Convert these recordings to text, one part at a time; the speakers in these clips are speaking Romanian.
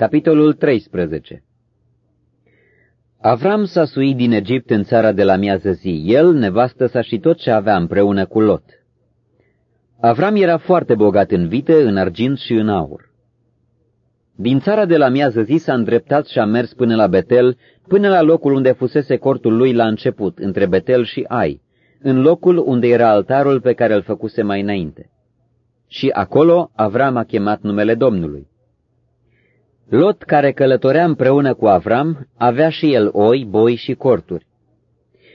Capitolul 13 Avram s-a suit din Egipt în țara de la miază zi, el, nevastă sa și tot ce avea împreună cu Lot. Avram era foarte bogat în vite, în argint și în aur. Din țara de la miază zi s-a îndreptat și a mers până la Betel, până la locul unde fusese cortul lui la început, între Betel și Ai, în locul unde era altarul pe care îl făcuse mai înainte. Și acolo Avram a chemat numele Domnului. Lot, care călătorea împreună cu Avram, avea și el oi, boi și corturi.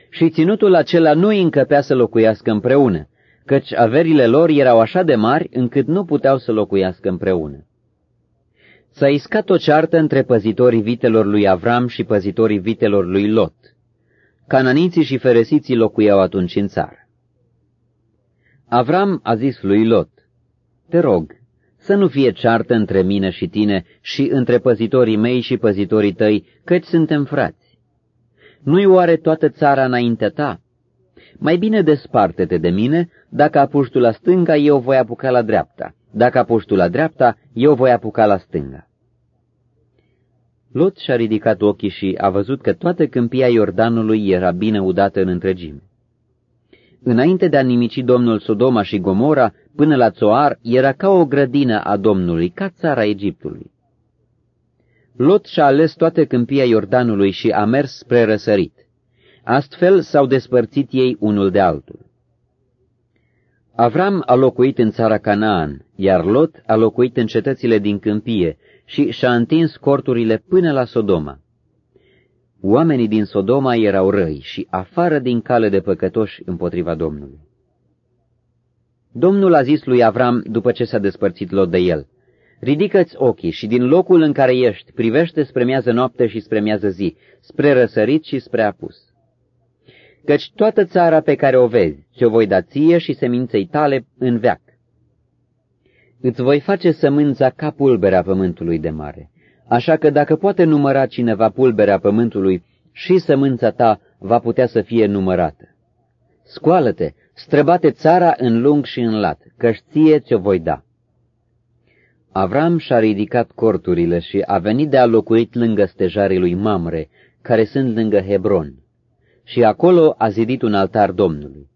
Și ținutul acela nu îi încăpea să locuiască împreună, căci averile lor erau așa de mari încât nu puteau să locuiască împreună. S-a iscat o ceartă între păzitorii vitelor lui Avram și păzitorii vitelor lui Lot. Cananiții și feresiții locuiau atunci în țară. Avram a zis lui Lot, Te rog, să nu fie ceartă între mine și tine și între păzitorii mei și păzitorii tăi, căci suntem frați. Nu-i oare toată țara înaintea ta? Mai bine desparte-te de mine, dacă apuci tu la stânga, eu voi apuca la dreapta. Dacă apuci tu la dreapta, eu voi apuca la stânga. Lot și-a ridicat ochii și a văzut că toată câmpia Iordanului era bine udată în întregime. Înainte de a nimici domnul Sodoma și Gomora, până la Țoar, era ca o grădină a Domnului, ca țara Egiptului. Lot și-a ales toată câmpia Iordanului și a mers spre răsărit. Astfel s-au despărțit ei unul de altul. Avram a locuit în țara Canaan, iar Lot a locuit în cetățile din câmpie și și-a întins corturile până la Sodoma. Oamenii din Sodoma erau răi și afară din cale de păcătoși împotriva Domnului. Domnul a zis lui Avram după ce s-a despărțit Lot de el, Ridică-ți ochii și din locul în care ești privește spre miază noapte și spre miază zi, spre răsărit și spre apus. Căci toată țara pe care o vezi, ți-o voi da ție și seminței tale în veac. Îți voi face sămânța ca pulberea pământului de mare, așa că dacă poate număra cineva pulberea pământului, și sămânța ta va putea să fie numărată. Scoală-te, străbate țara în lung și în lat, căci ție ți-o voi da. Avram și-a ridicat corturile și a venit de a locuit lângă stejarii lui Mamre, care sunt lângă Hebron, și acolo a zidit un altar Domnului.